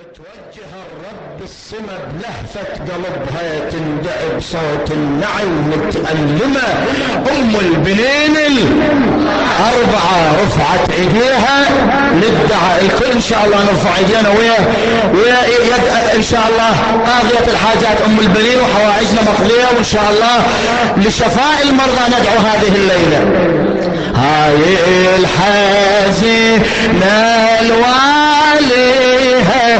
متوجه الرب السما بلهفة قلبها تندع بصوت النعي متألمة. أم البنين الأربعة رفعت إيديها. للدعاء الكل إن شاء الله نرفع إيدينا. ويا ويا يد إن شاء الله قاضية الحاجات. أم البنين وحوائجنا مقضية. وإن شاء الله لشفاء المرضى ندعو هذه الليلة. هاي الحزينة الواليها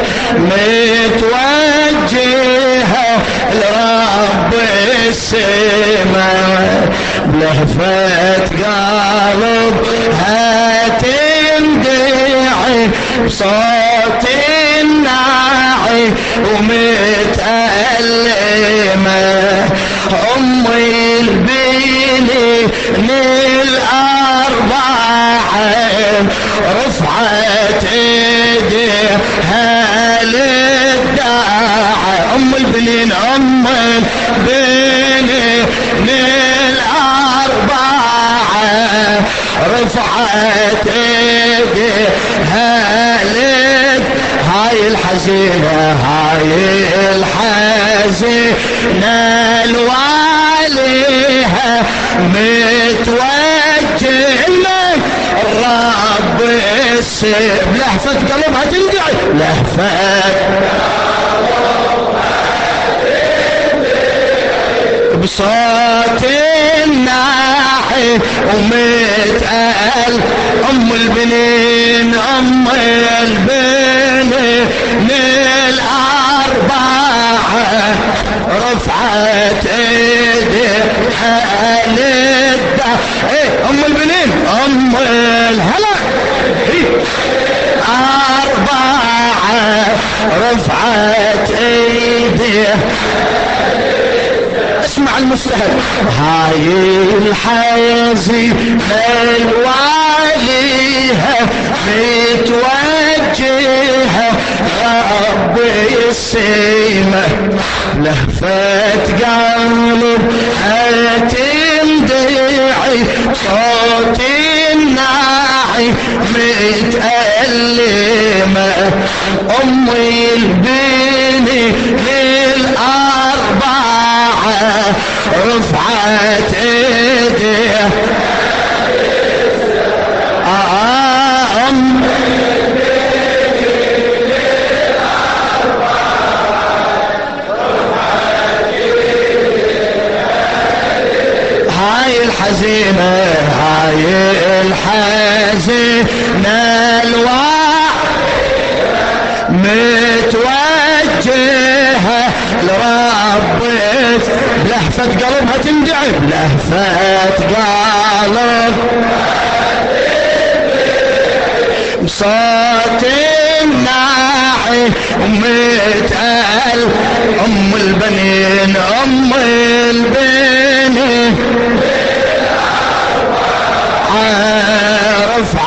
متوجهة لرب السماء بلهفة قلب هتندعي بصوت الناعي ومتألمة متوجه لك الرب السيب لهفة قلبها تندعي لهفة. بصوت الناحي ومتقل. أم البنين أم البنين. الأربعة رفعت ايديها اسمع المستهل هاي الحيزي الواليها متوجهة. ربي السيمة لهفة قلب هتندعي صوت الناعي متألمة. أمي البني للأربعة رفعت ايديها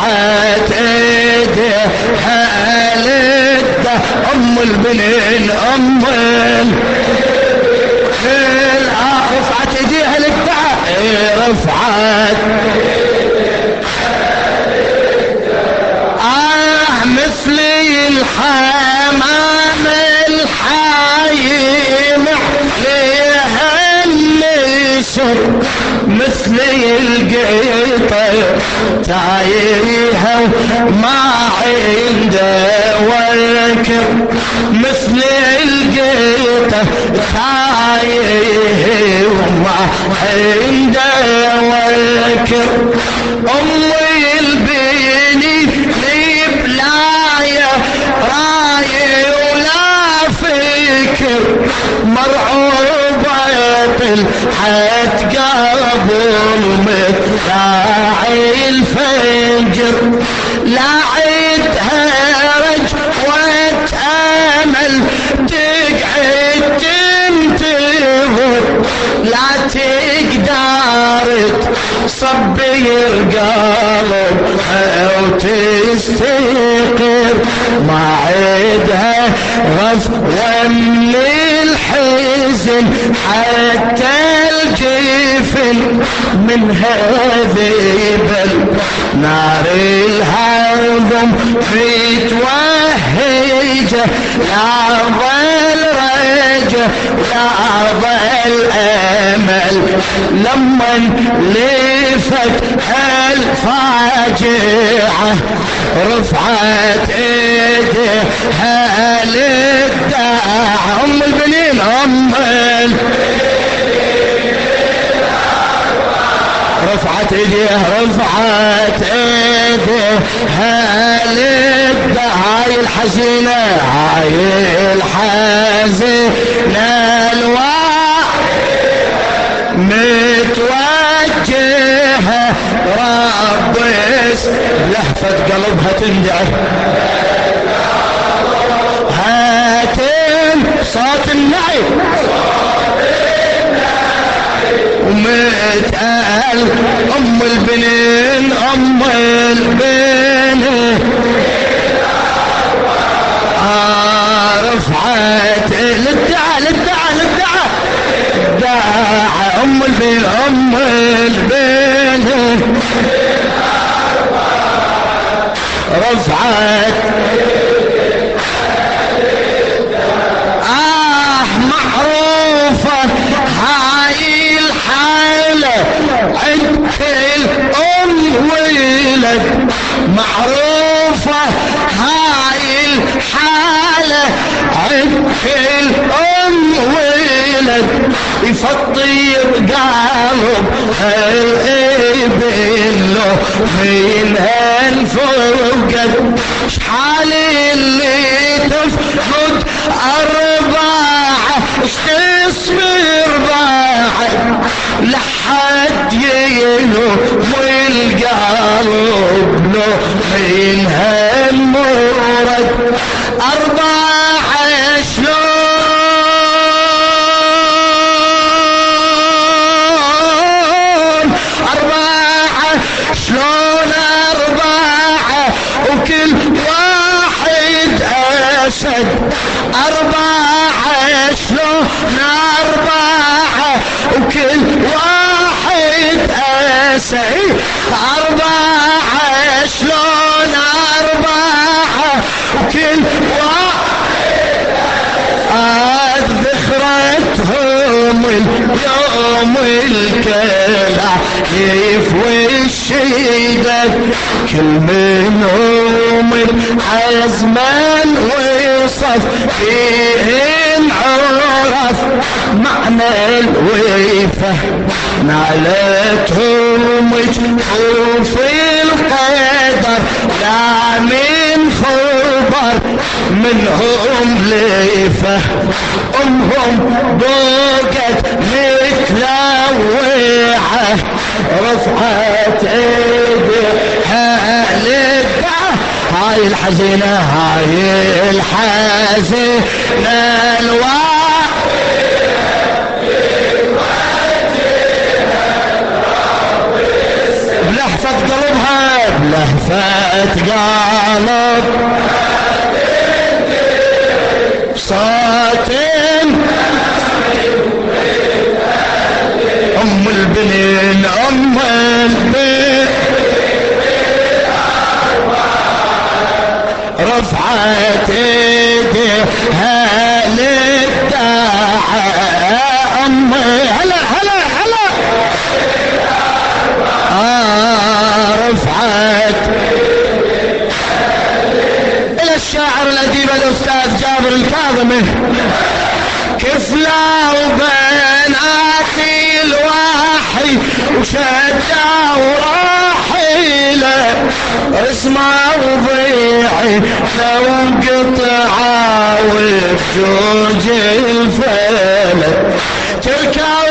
رفعت ايديها للده أم البنين أم رفعت ايديها للدعاء رفعت. آه مثلي الحمام الحايم عليها النسر مثلي القيطة تعيها ما عنده وكر مثلي القيطة تعيه وما عنده وكر أمي قبل مداعي الفجر لا عدها رجوة أمل تقعد تنتظر. لا تقدر تصبي القلب أو تستقر ما عدها غفوة الحزن حتى الجفن من هذه بل نار الهضم في توالي لهيجه لا رجه لا ظل امل لما لفت الفاجعة رفعت إيديها للداع. أم البنين أم رفعت إيديها رفعت إيديها للداع هاي الحزينة هاي الحزينة الواع متوجهة رب لهفة قلبها تندعي هاتين صوت النعي. ام البنين ام البنين رفعت للدعاء للدعاء للدعاء. دعاء ام البنين ام البنين رفعت ولد معروفة هاي الحالة. عند الأم ولد يفطير قلب الابن له من انفقد شحال اللي تفقد أربعة تصبر بعد لحد ذخرتهم اليوم الكلع يفوي الشيدة كل منهم حزما وصف فيهن عرف معنى الويفة نالتهم جحوف القدر. لا من خبر منهم ليفة أمهم ضوقت متلوعة رفعت إيديها للدعاء هاي الحزينة هاي الحزينة الواقع بلهفة قلبها بلهفة قلب. الشاعر الأديب الأستاذ جابر الكاظمي. كفلا وبناتي الواحي وشدة وراحيله اسمع وضيعي لو انقطع وبجوج الفلك تركا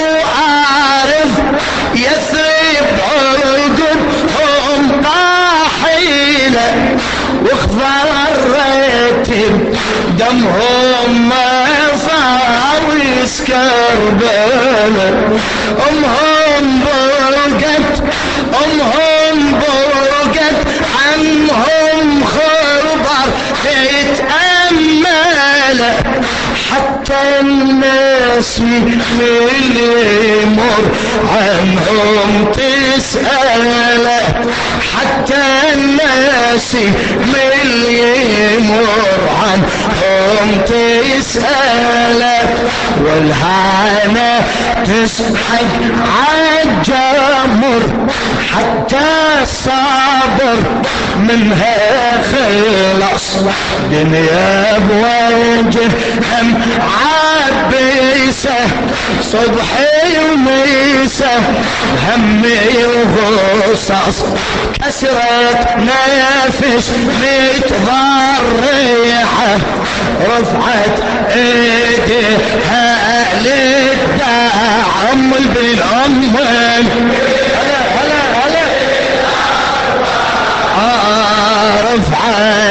دمهم ما صار يسكربل أمهم برقت أمهم برقت عنهم خبر تتأمل حتى الناس من يمر عنهم تسأل. حتى الناس من يمر عنهم تسألك والهانة تسحق عالجمر حتى الصابر منها خلص دنيا بوجه هم عبيسة صبحي وميسة همي وغصص كسرت نفس متضريحة رفعت ايديها البن ام هلا هلا هلا. آه رفعت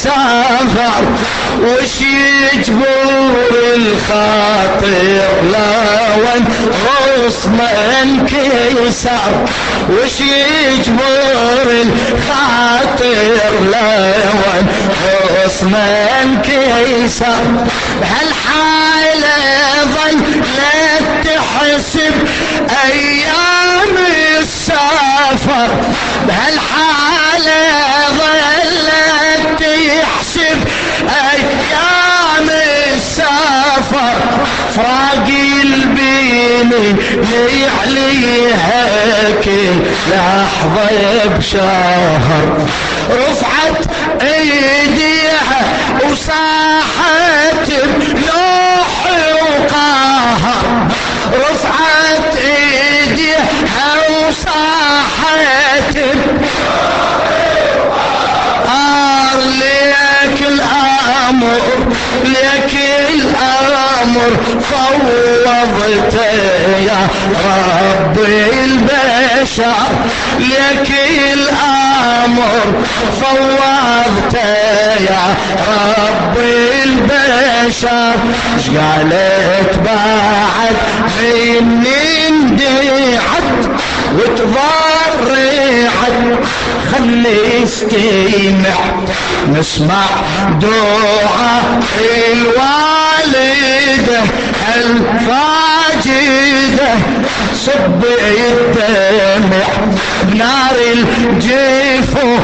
السفر وش يجبر الخاطر لون غصن كيسر وش يجبر الخاطر لون غصن كيسر بهالحالة ظلت تحسب أيام السفر؟ بهالحالة ظلت البيني ليعليها كل لحظة بشهر رفعت ايديها وصاحت بنوح وقهر رفعت ايديها وصاحت آه ليك الأمر ليك الأمر. فوضت يا رب البشر ليك الأمر فوضت يا رب البشر. إيش قالت بعد؟ مني اندعت وتضرعت. خلي استمع نسمع دعاء الوالدة الفاجدة صب الدمع بنار الجفون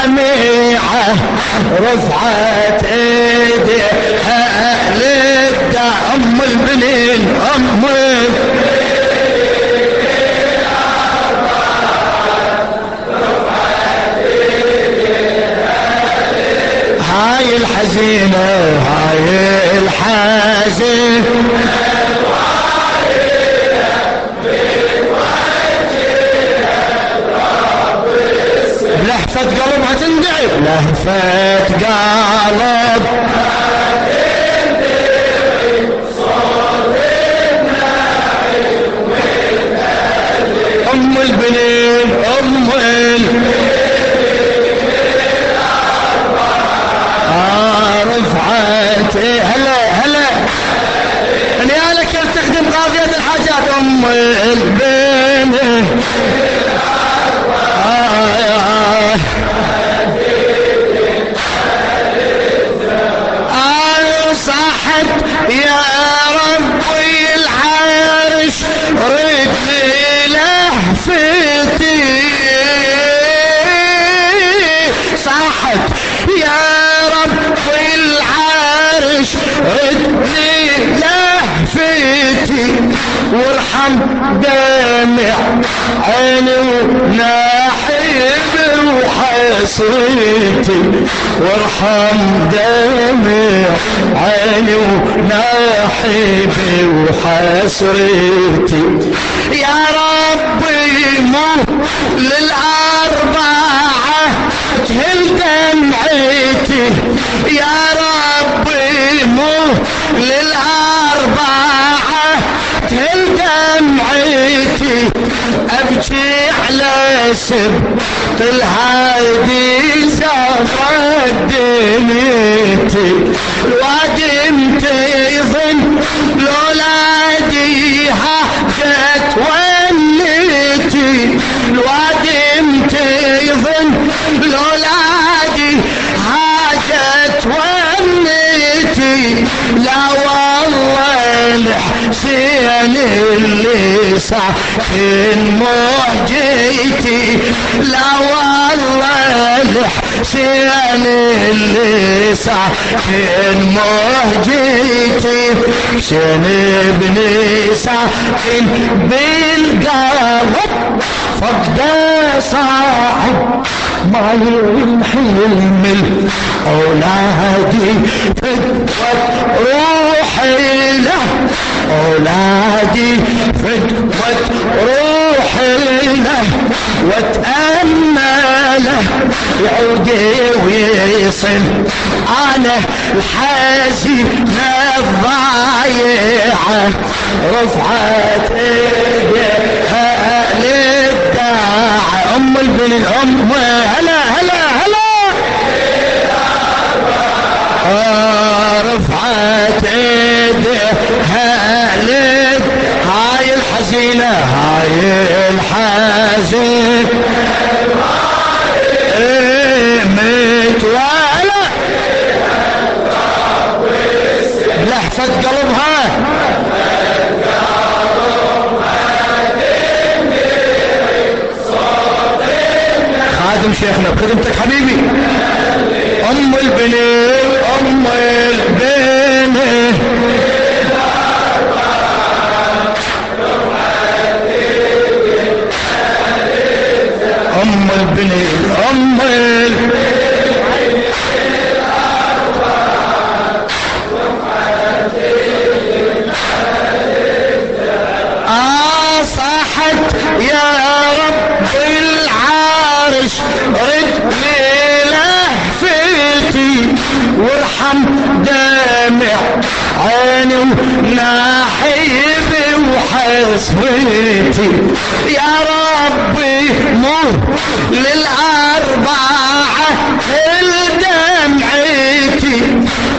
الدامعة رفعت ايديها للدع أم البنين أم الحزينة هاي الحزينة لهفة قلبها تندعي. لهفة قلب وارحم دمع عيني وناحبي وحسرتي يا ربي مو للأربعة تهل دمعتي؟ يا سب الهادي زغت دنيتي الوادم تيظن لولادي حاجت ونيتي الوادم تيظن لولادي حاجت ونيتي لا والله الحسين اللي ساكن موجيتي. لا والله الحسين اللي ساكن موجيتي. حسين ابني ساكن بالقلب فقد صاحب ما ينحمل أولادي. فدوة روحي له أولادي فدوة روحي له واتأمله يعودي ويصل. أنا الحزين الضايعة رفعت إيديها للداعي. أم البن الأم إيه، شيخنا بخدمتك حبيبي. أم البنين أم البنين. البنين آه صاحت يا رب العرش رد لهفتي وارحم دمع عيني وناحيبي وحسبتي يا ربي مر للأربعة الدمعتي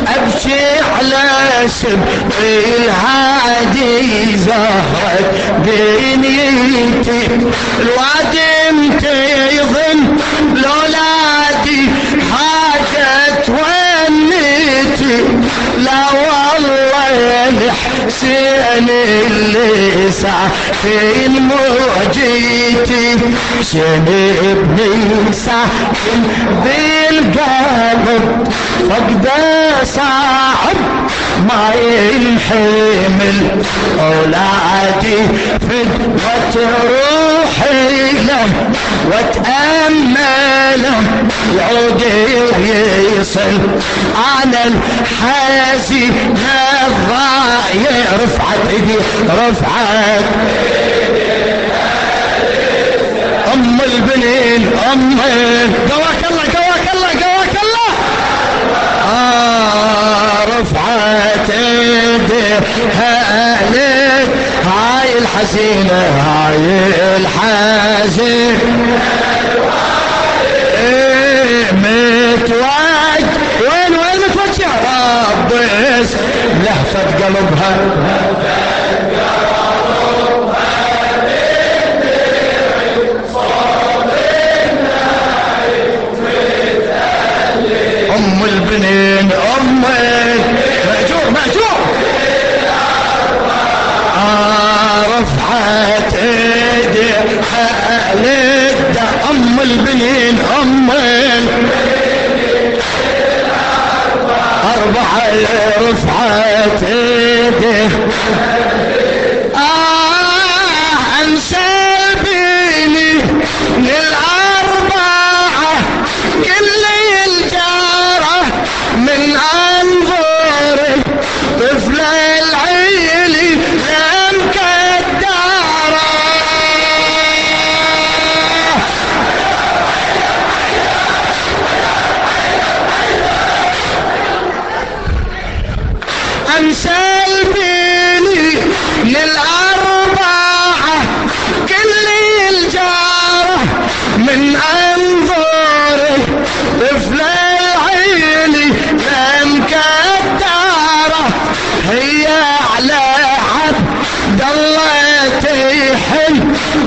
أبكي على سبق الهادي زهرة دنيتي الوادم الحسين اللي ساكن موجيتي؟ حسين ابني ساكن بالقلب فقد صعب ما ينحمل أولادي فدوة روحي لهم واتأملهم يعودي ويصل أنا الحزين الضايع رفعت ايدي رفعت أم البنين أم قواك هاي الحزينة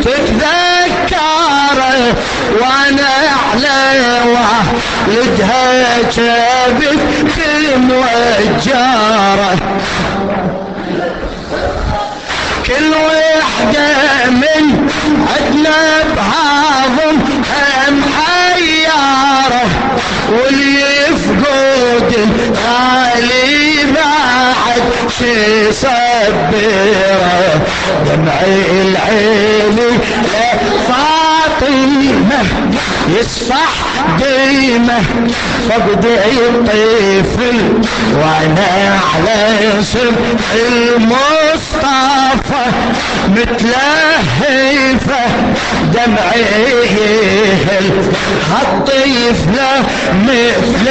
تتذكره وأنا على والدها جابت في مؤجره شي صبره دمعي العيني فاطمة يصفح ديمة فقدي الطفل وأنا على اسم المصطفى. متلهفة جمعيه هالطيفلة مثل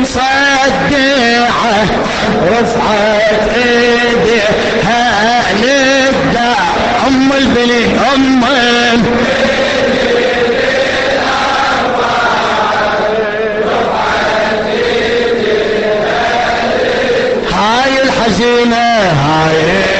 مصدعة رفعت إيديها للدع أم البني أم هاي الحزينة هاي